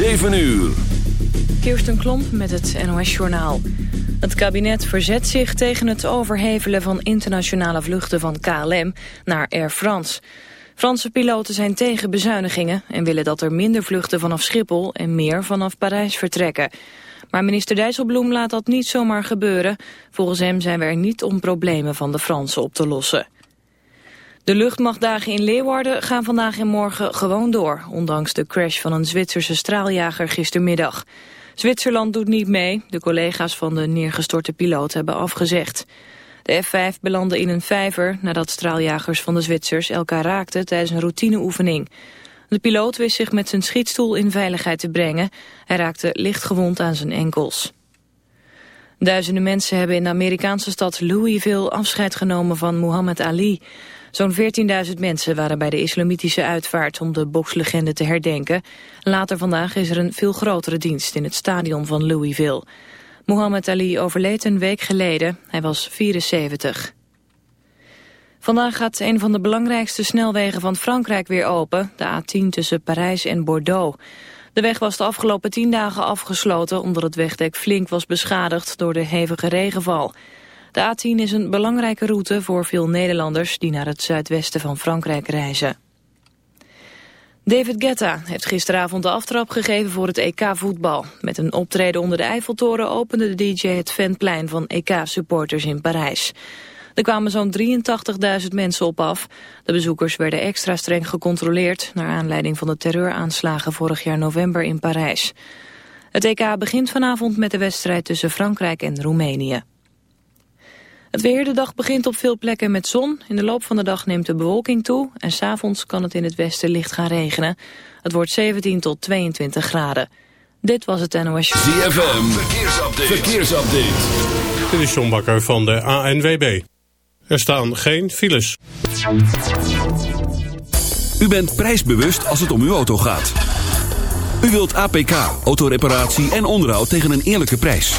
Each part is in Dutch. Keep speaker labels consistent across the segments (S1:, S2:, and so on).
S1: 7 uur.
S2: Kirsten Klomp met het NOS-journaal. Het kabinet verzet zich tegen het overhevelen van internationale vluchten van KLM naar Air France. Franse piloten zijn tegen bezuinigingen en willen dat er minder vluchten vanaf Schiphol en meer vanaf Parijs vertrekken. Maar minister Dijsselbloem laat dat niet zomaar gebeuren. Volgens hem zijn we er niet om problemen van de Fransen op te lossen. De luchtmachtdagen in Leeuwarden gaan vandaag en morgen gewoon door... ondanks de crash van een Zwitserse straaljager gistermiddag. Zwitserland doet niet mee. De collega's van de neergestorte piloot hebben afgezegd. De F-5 belandde in een vijver nadat straaljagers van de Zwitsers elkaar raakten tijdens een routineoefening. De piloot wist zich met zijn schietstoel in veiligheid te brengen. Hij raakte licht gewond aan zijn enkels. Duizenden mensen hebben in de Amerikaanse stad Louisville afscheid genomen van Muhammad Ali. Zo'n 14.000 mensen waren bij de islamitische uitvaart om de bokslegende te herdenken. Later vandaag is er een veel grotere dienst in het stadion van Louisville. Muhammad Ali overleed een week geleden. Hij was 74. Vandaag gaat een van de belangrijkste snelwegen van Frankrijk weer open. De A10 tussen Parijs en Bordeaux. De weg was de afgelopen tien dagen afgesloten... omdat het wegdek flink was beschadigd door de hevige regenval. De A10 is een belangrijke route voor veel Nederlanders... die naar het zuidwesten van Frankrijk reizen. David Guetta heeft gisteravond de aftrap gegeven voor het EK-voetbal. Met een optreden onder de Eiffeltoren opende de DJ het fanplein van EK-supporters in Parijs. Er kwamen zo'n 83.000 mensen op af. De bezoekers werden extra streng gecontroleerd... naar aanleiding van de terreuraanslagen vorig jaar november in Parijs. Het EK begint vanavond met de wedstrijd tussen Frankrijk en Roemenië. Het weer de dag begint op veel plekken met zon. In de loop van de dag neemt de bewolking toe... en s'avonds kan het in het westen licht gaan regenen. Het wordt 17 tot 22 graden. Dit was het NOS.
S1: ZFM, verkeersupdate. verkeersupdate.
S3: Dit is John Bakker van de ANWB. Er staan geen files.
S1: U bent prijsbewust als het om uw auto gaat. U wilt APK, autoreparatie en onderhoud tegen een eerlijke prijs.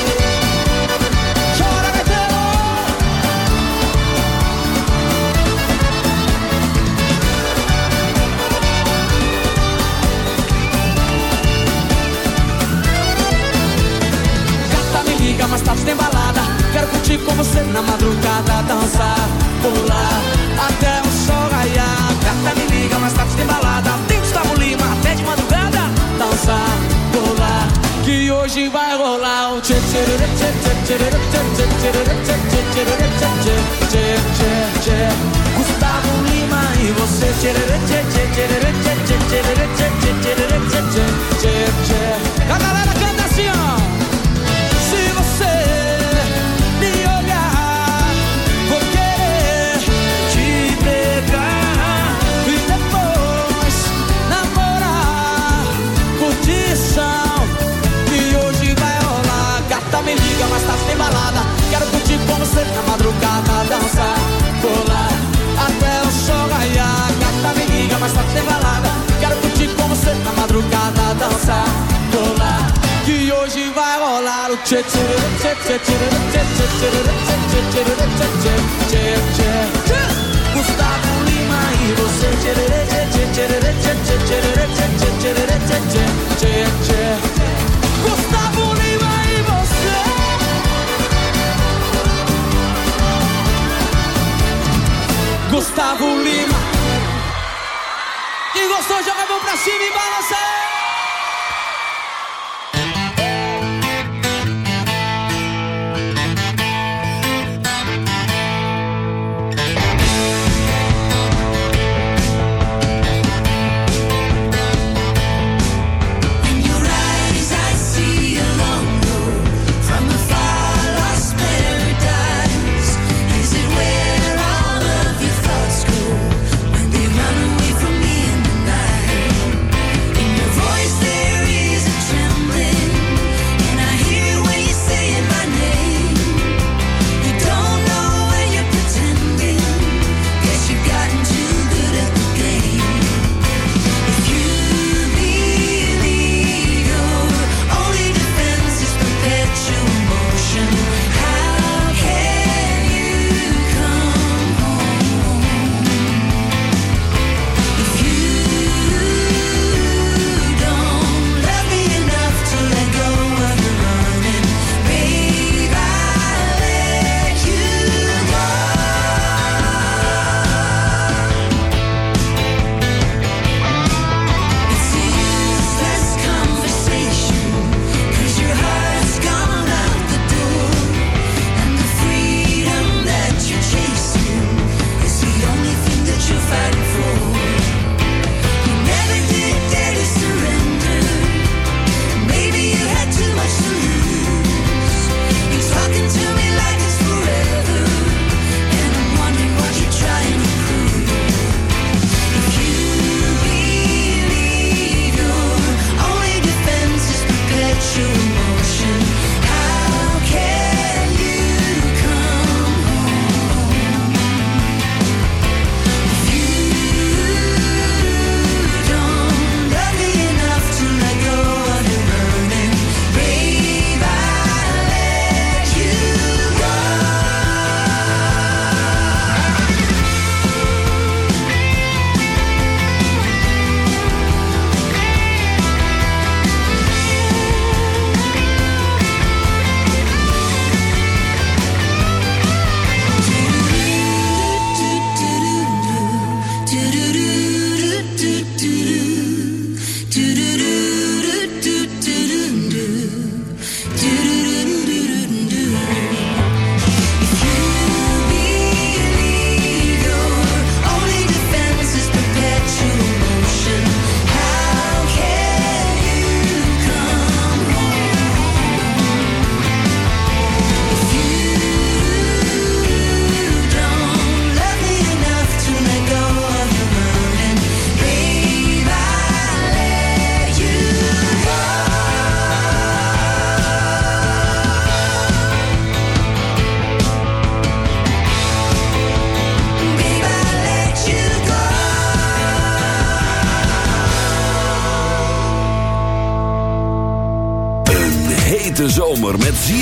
S4: na madrugada
S5: dançar, pular até o sol raiar. Carta me liga, mas tá tem balada. Tem Gustavo Lima até de madrugada dançar, pular. Que hoje vai rolar um tchê tchê tchê tchê tchê tchê tchê tchê tchê tchê Gustavo Lima e você tchê tchê tchê tchê tchê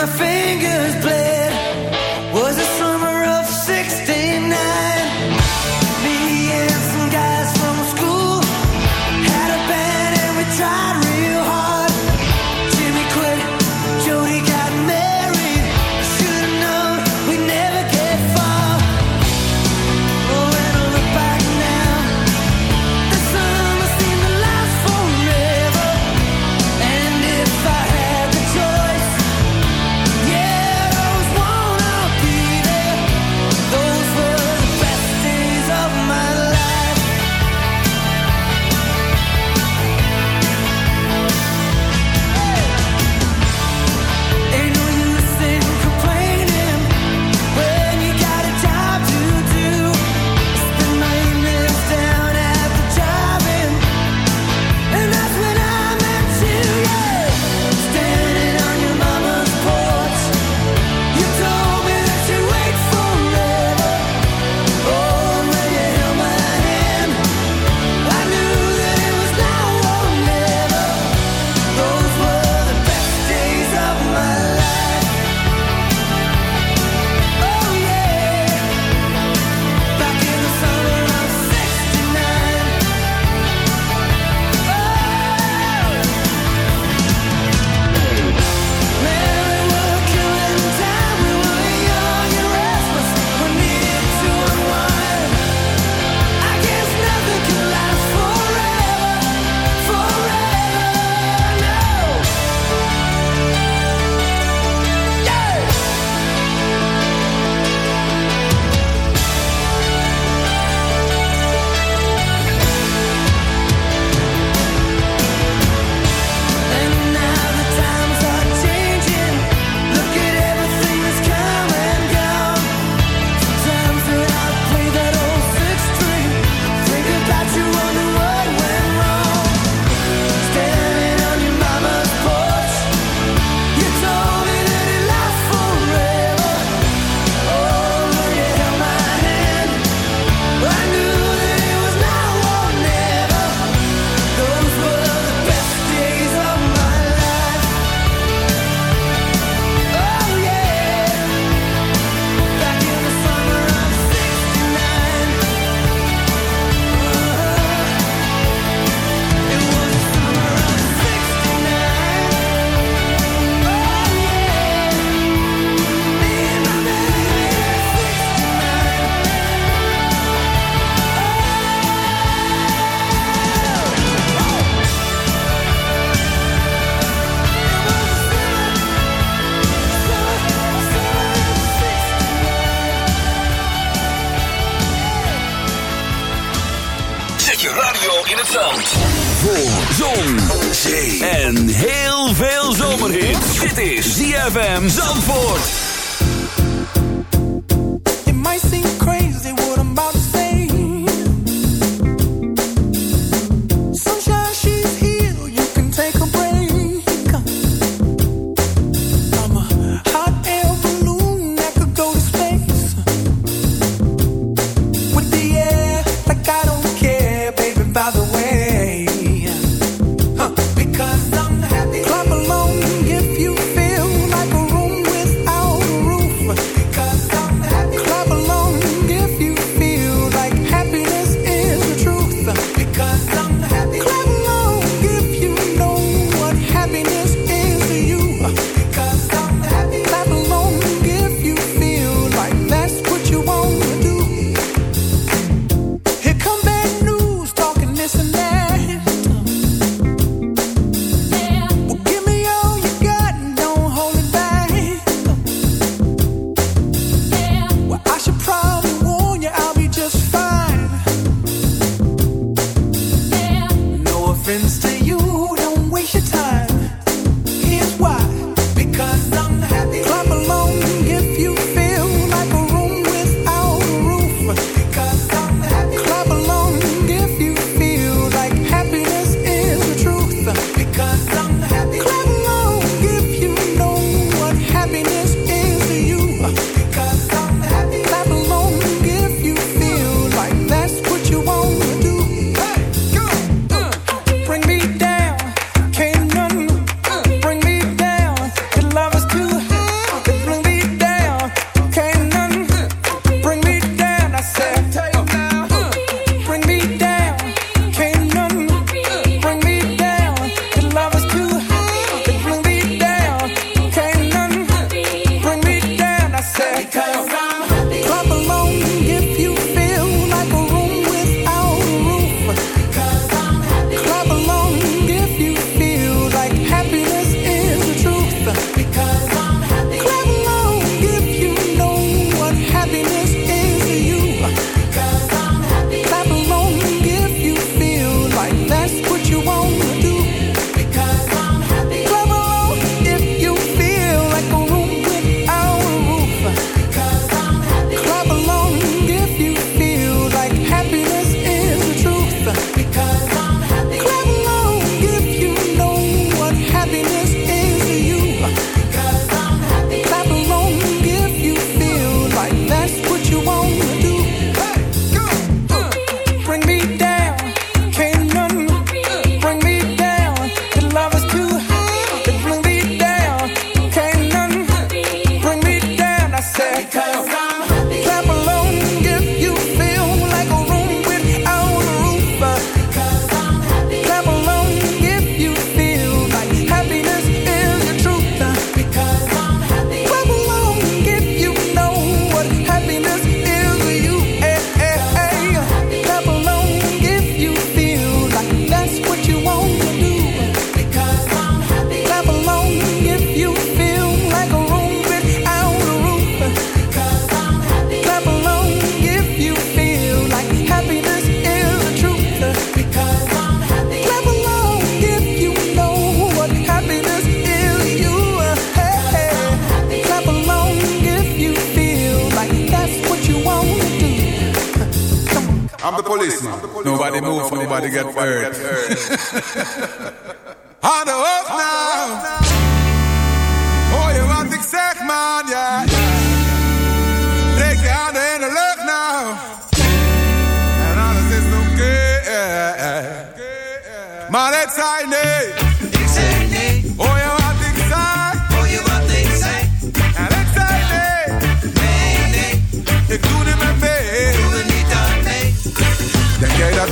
S6: My fingers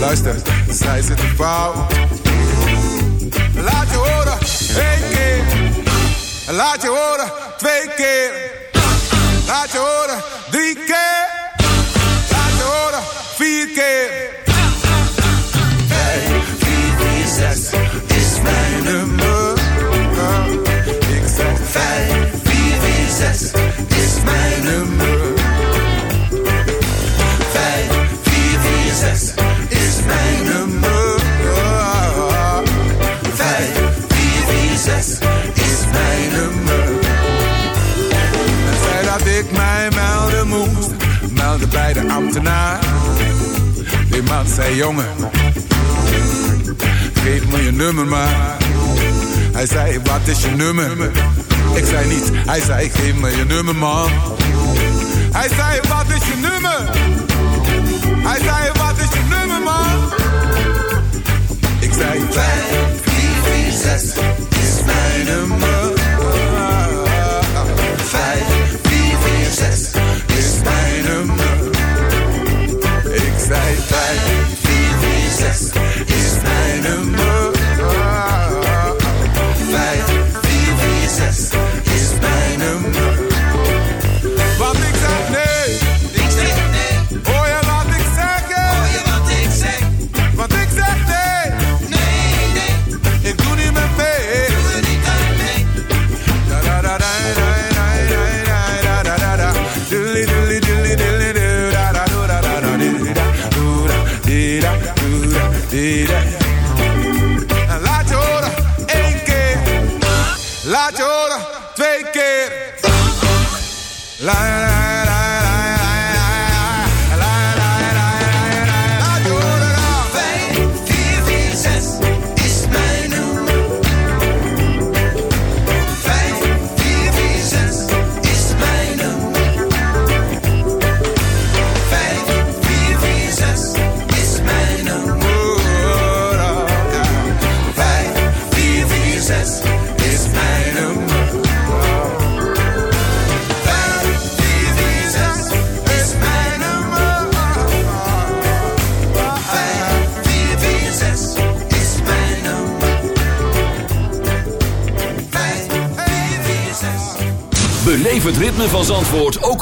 S7: Luister, zij zitten fout. Laat je horen, één keer. Laat je horen, twee keer. Laat je horen, drie keer. Laat je horen, vier keer. Vijf, vier, vier, zes is mijn nummer. Vijf, vier, vier, zes is mijn nummer. Vijf, vier, vier, zes. ambtenaar. Die zei, jongen, geef me je nummer maar. Hij zei, wat is je nummer? Ik zei niet, hij zei, geef me je nummer man. Hij zei, wat is je nummer? Hij zei, wat is je nummer man? Ik zei, 5446 is mijn nummer.
S1: right, right.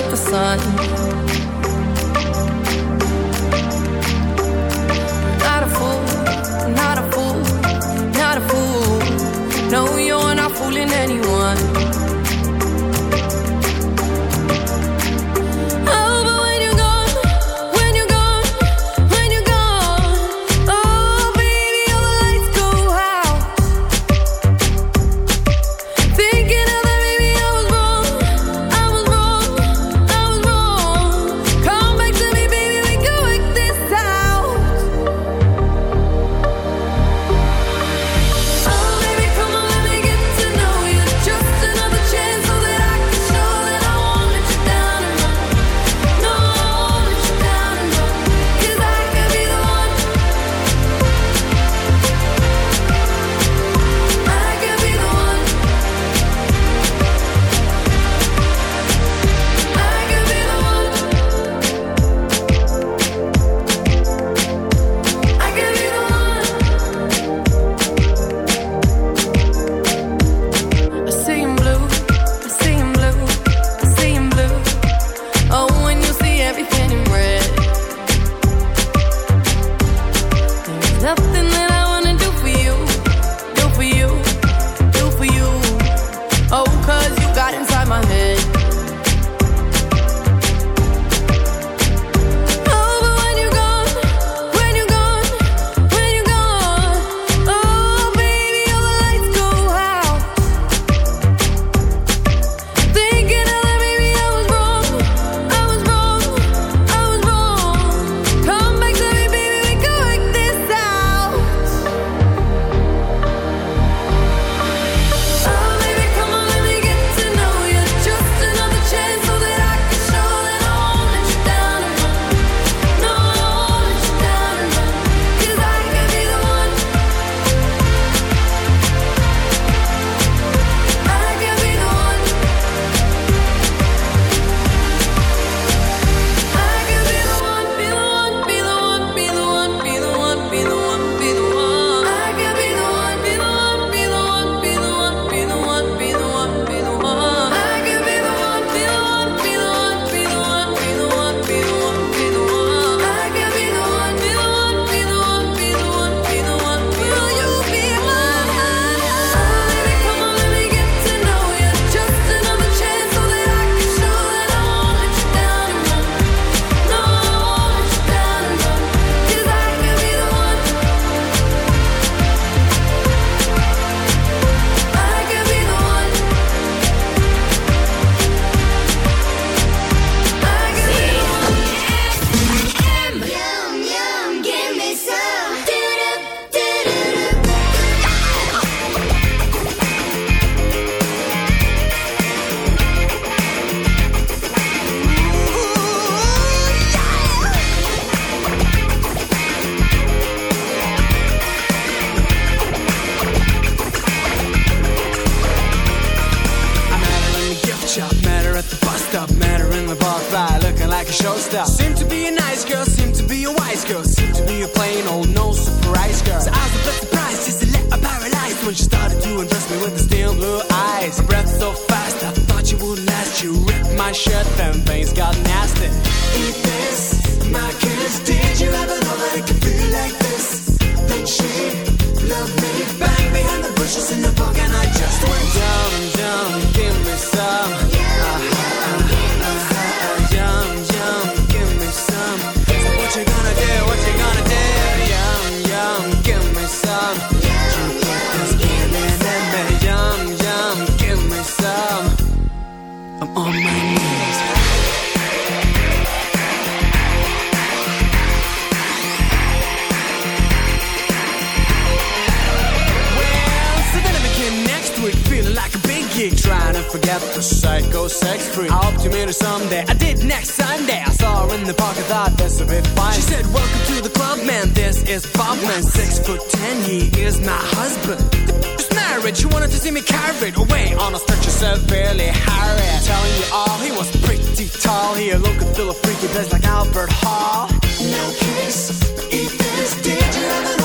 S8: like the sun.
S4: girl seemed to be a plain old oh, no surprise girl. So I was a bit surprised just to let her paralyze when she started to undress me with the steel blue eyes. Her breath so fast, I thought she would last. She ripped my shirt, then things got nasty. Eat this, my kiss. Did you ever know that it could feel like this? Then she loved me, bang behind the bushes in the kept the psycho sex free. I hope to meet her someday. I did next Sunday. I saw her in the park. I thought that's a bit fine. She said, "Welcome to the club, man. This
S9: is Bob, man. Six foot ten. He is my husband." This married. She wanted to see me carried away on a stretcher, severely harried. Telling you all, he was pretty tall. He looked a feel freaky dressed like Albert Hall. No kiss, eat this, did you ever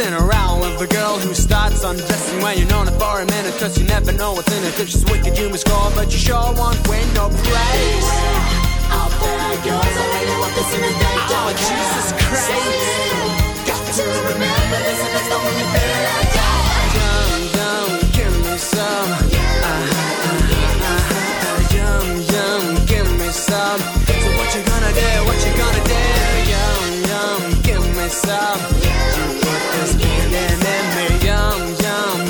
S9: messing around with a girl who starts undressing when you're known it for a minute, cause you never know what's in it. If she's wicked, you must score, but you sure won't win no praise. Out there goes, I really want this in day. Oh, Jesus Christ. Got to remember this, and the only thing I got. Yum, yum, give me some. Uh-huh, uh-huh, uh-huh. Yum, yum, give me some. So what you gonna do? What you gonna do? Some. You put this feeling in me. Yum, yum,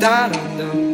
S10: Da dum dum.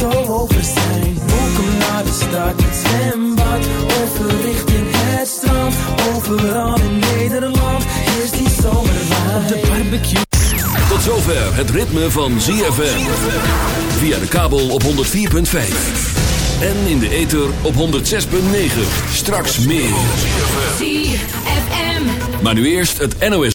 S11: zo over zijn. Welkom naar de stad, het zwembad. Over richting het strand. Overal in Nederland is die zomerwijn. Op de barbecue.
S12: Tot zover het ritme van ZFM. Via de kabel op 104.5. En in de ether op 106.9. Straks meer.
S13: ZFM.
S12: Maar nu eerst het NOS.